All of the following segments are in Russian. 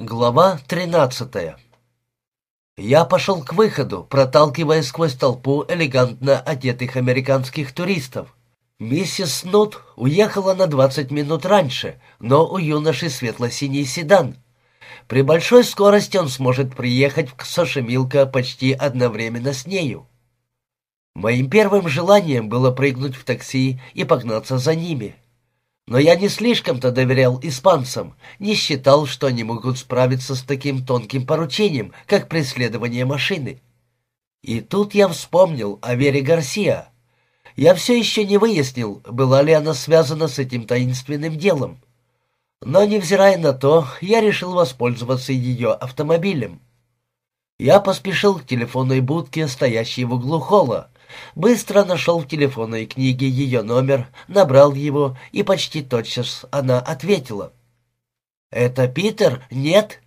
Глава 13 Я пошел к выходу, проталкивая сквозь толпу элегантно одетых американских туристов. Миссис Снут уехала на 20 минут раньше, но у юноши светло-синий седан. При большой скорости он сможет приехать в Сошемилка почти одновременно с нею. Моим первым желанием было прыгнуть в такси и погнаться за ними. Но я не слишком-то доверял испанцам, не считал, что они могут справиться с таким тонким поручением, как преследование машины. И тут я вспомнил о Вере Гарсия. Я все еще не выяснил, была ли она связана с этим таинственным делом. Но, невзирая на то, я решил воспользоваться ее автомобилем. Я поспешил к телефонной будке, стоящей в углу холла, Быстро нашел в телефонной книге ее номер, набрал его, и почти тотчас она ответила. «Это Питер? Нет?»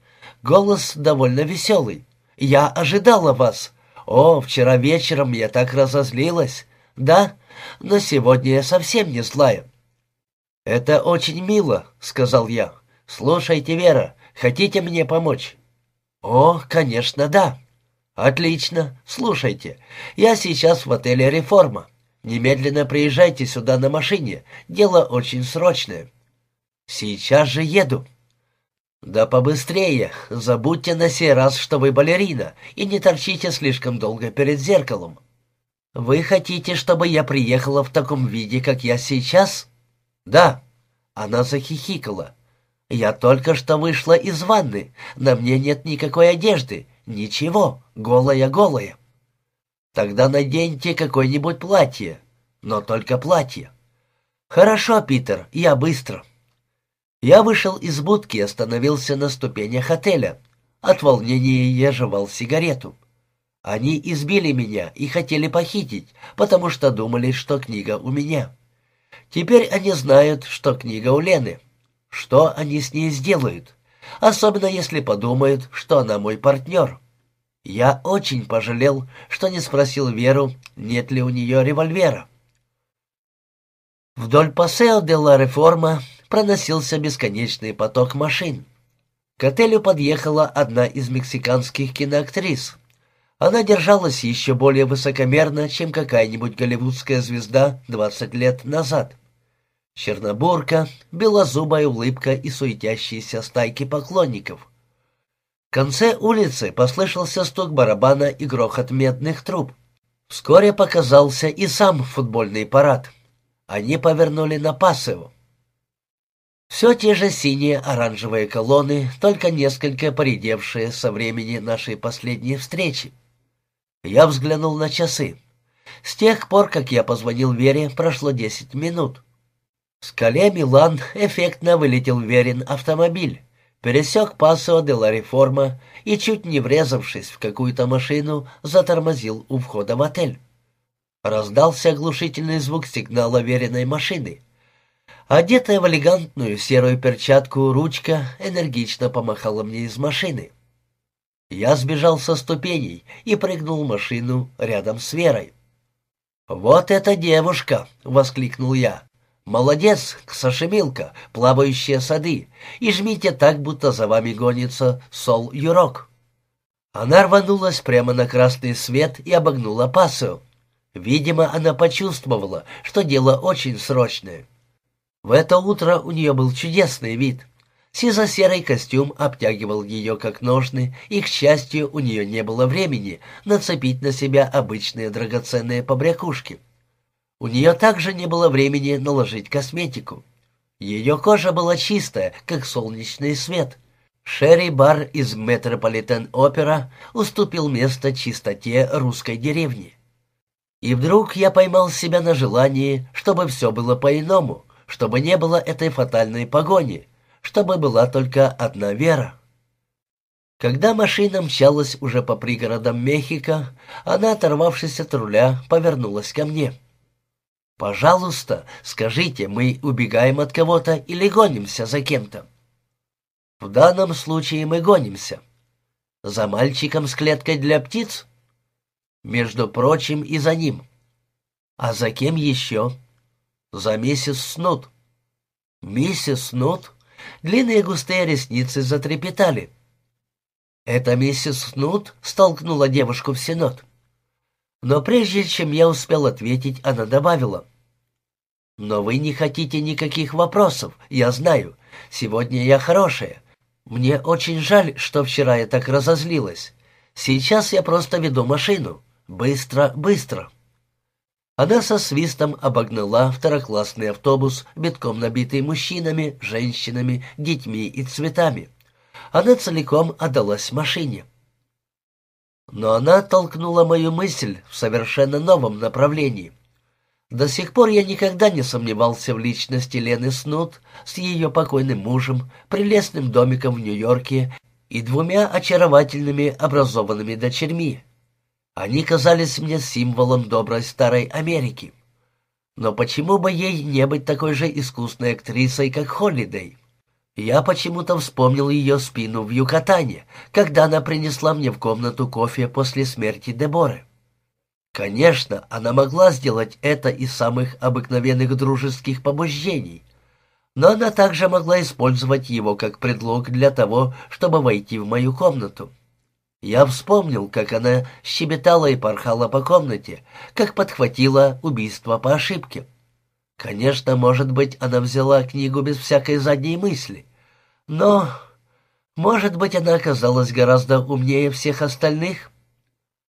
Голос довольно веселый. «Я ожидала вас. О, вчера вечером я так разозлилась. Да, но сегодня я совсем не злая». «Это очень мило», — сказал я. «Слушайте, Вера, хотите мне помочь?» «О, конечно, да». «Отлично. Слушайте, я сейчас в отеле «Реформа». Немедленно приезжайте сюда на машине. Дело очень срочное». «Сейчас же еду». «Да побыстрее. Забудьте на сей раз, что вы балерина, и не торчите слишком долго перед зеркалом». «Вы хотите, чтобы я приехала в таком виде, как я сейчас?» «Да». Она захихикала. «Я только что вышла из ванны. На мне нет никакой одежды. Ничего, голая-голая. Тогда наденьте какое-нибудь платье, но только платье. Хорошо, Питер, я быстро. Я вышел из будки и остановился на ступенях отеля. От волнения я жевал сигарету. Они избили меня и хотели похитить, потому что думали, что книга у меня. Теперь они знают, что книга у Лены. Что они с ней сделают? Особенно если подумают, что она мой партнер. Я очень пожалел, что не спросил Веру, нет ли у нее револьвера. Вдоль Пасео де ла Реформа проносился бесконечный поток машин. К отелю подъехала одна из мексиканских киноактрис. Она держалась еще более высокомерно, чем какая-нибудь голливудская звезда 20 лет назад. Чернобурка, белозубая улыбка и суетящиеся стайки поклонников. В конце улицы послышался стук барабана и грохот медных труб. Вскоре показался и сам футбольный парад. Они повернули на Пасево. Все те же синие оранжевые колонны, только несколько поредевшие со времени нашей последней встречи. Я взглянул на часы. С тех пор, как я позвонил Вере, прошло десять минут. В скале Милан эффектно вылетел верен автомобиль, пересек Пасо де ла Реформа и, чуть не врезавшись в какую-то машину, затормозил у входа в отель. Раздался оглушительный звук сигнала веренной машины. Одетая в элегантную серую перчатку ручка энергично помахала мне из машины. Я сбежал со ступеней и прыгнул в машину рядом с Верой. «Вот эта девушка!» — воскликнул я. «Молодец, Ксашемилка, плавающие сады, и жмите так, будто за вами гонится Сол Юрок». Она рванулась прямо на красный свет и обогнула Пасо. Видимо, она почувствовала, что дело очень срочное. В это утро у нее был чудесный вид. Сизо-серый костюм обтягивал ее как ножны, и, к счастью, у нее не было времени нацепить на себя обычные драгоценные побрякушки. У нее также не было времени наложить косметику. Ее кожа была чистая, как солнечный свет. Шерри-бар из Метрополитен-опера уступил место чистоте русской деревни. И вдруг я поймал себя на желании, чтобы все было по-иному, чтобы не было этой фатальной погони, чтобы была только одна вера. Когда машина мчалась уже по пригородам Мехико, она, оторвавшись от руля, повернулась ко мне. Пожалуйста, скажите, мы убегаем от кого-то или гонимся за кем-то? В данном случае мы гонимся. За мальчиком с клеткой для птиц? Между прочим, и за ним. А за кем еще? За миссис Снут. Миссис Снут? Длинные густые ресницы затрепетали. «Это миссис Снут столкнула девушку в синод». Но прежде чем я успел ответить, она добавила. «Но вы не хотите никаких вопросов, я знаю. Сегодня я хорошая. Мне очень жаль, что вчера я так разозлилась. Сейчас я просто веду машину. Быстро, быстро». Она со свистом обогнала второклассный автобус, битком набитый мужчинами, женщинами, детьми и цветами. Она целиком отдалась машине. Но она толкнула мою мысль в совершенно новом направлении. До сих пор я никогда не сомневался в личности Лены Снут с ее покойным мужем, прелестным домиком в Нью-Йорке и двумя очаровательными образованными дочерьми. Они казались мне символом доброй старой Америки. Но почему бы ей не быть такой же искусной актрисой, как Холлидей? Я почему-то вспомнил ее спину в Юкатане, когда она принесла мне в комнату кофе после смерти Деборы. Конечно, она могла сделать это из самых обыкновенных дружеских побуждений, но она также могла использовать его как предлог для того, чтобы войти в мою комнату. Я вспомнил, как она щебетала и порхала по комнате, как подхватила убийство по ошибке. Конечно, может быть, она взяла книгу без всякой задней мысли. Но, может быть, она оказалась гораздо умнее всех остальных.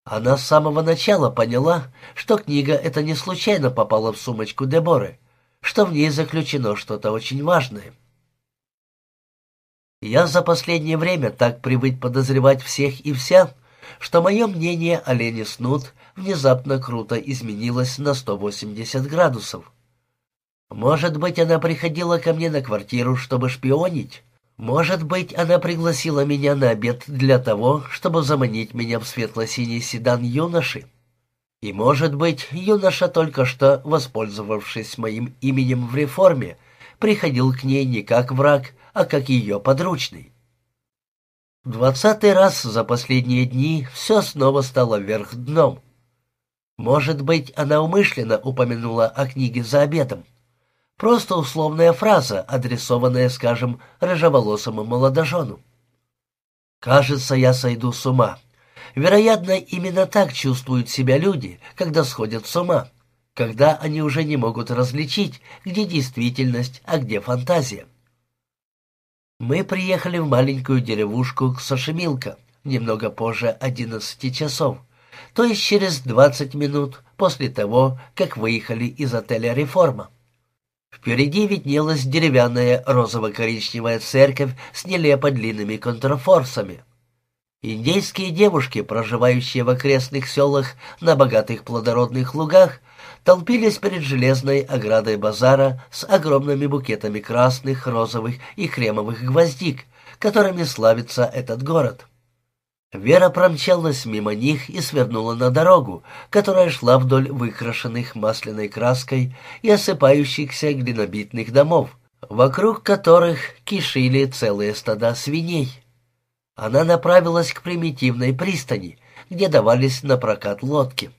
Она с самого начала поняла, что книга эта не случайно попала в сумочку Деборы, что в ней заключено что-то очень важное. Я за последнее время так привык подозревать всех и вся, что мое мнение о Лене Снут внезапно круто изменилось на 180 градусов. Может быть, она приходила ко мне на квартиру, чтобы шпионить? Может быть, она пригласила меня на обед для того, чтобы заманить меня в светло-синий седан юноши? И, может быть, юноша, только что воспользовавшись моим именем в реформе, приходил к ней не как враг, а как ее подручный. Двадцатый раз за последние дни все снова стало вверх дном. Может быть, она умышленно упомянула о книге за обедом. Просто условная фраза, адресованная, скажем, рыжеволосому молодожену. «Кажется, я сойду с ума». Вероятно, именно так чувствуют себя люди, когда сходят с ума, когда они уже не могут различить, где действительность, а где фантазия. Мы приехали в маленькую деревушку к Сошемилко немного позже одиннадцати часов, то есть через двадцать минут после того, как выехали из отеля «Реформа». Впереди виднелась деревянная розово-коричневая церковь с нелепо длинными контрафорсами. Индейские девушки, проживающие в окрестных селах на богатых плодородных лугах, толпились перед железной оградой базара с огромными букетами красных, розовых и кремовых гвоздик, которыми славится этот город. Вера промчалась мимо них и свернула на дорогу, которая шла вдоль выкрашенных масляной краской и осыпающихся глинобитных домов, вокруг которых кишили целые стада свиней. Она направилась к примитивной пристани, где давались на прокат лодки.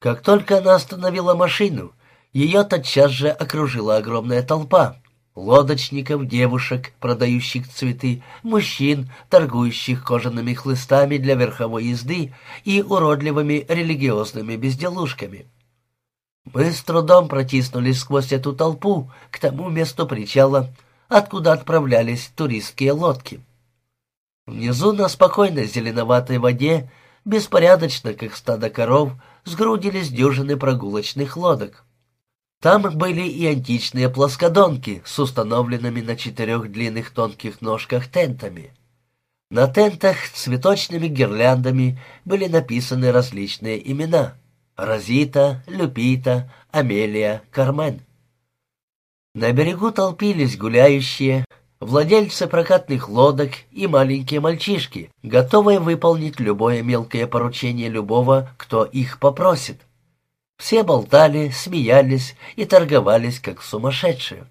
Как только она остановила машину, ее тотчас же окружила огромная толпа, лодочников, девушек, продающих цветы, мужчин, торгующих кожаными хлыстами для верховой езды и уродливыми религиозными безделушками. Мы с трудом протиснулись сквозь эту толпу к тому месту причала, откуда отправлялись туристские лодки. Внизу на спокойной зеленоватой воде, беспорядочно, как стадо коров, сгрудились дюжины прогулочных лодок. Там были и античные плоскодонки с установленными на четырех длинных тонких ножках тентами. На тентах цветочными гирляндами были написаны различные имена — Розита, Люпита, Амелия, Кармен. На берегу толпились гуляющие, владельцы прокатных лодок и маленькие мальчишки, готовые выполнить любое мелкое поручение любого, кто их попросит. Все болтали, смеялись и торговались, как сумасшедшие.